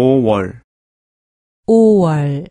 5월. 5월.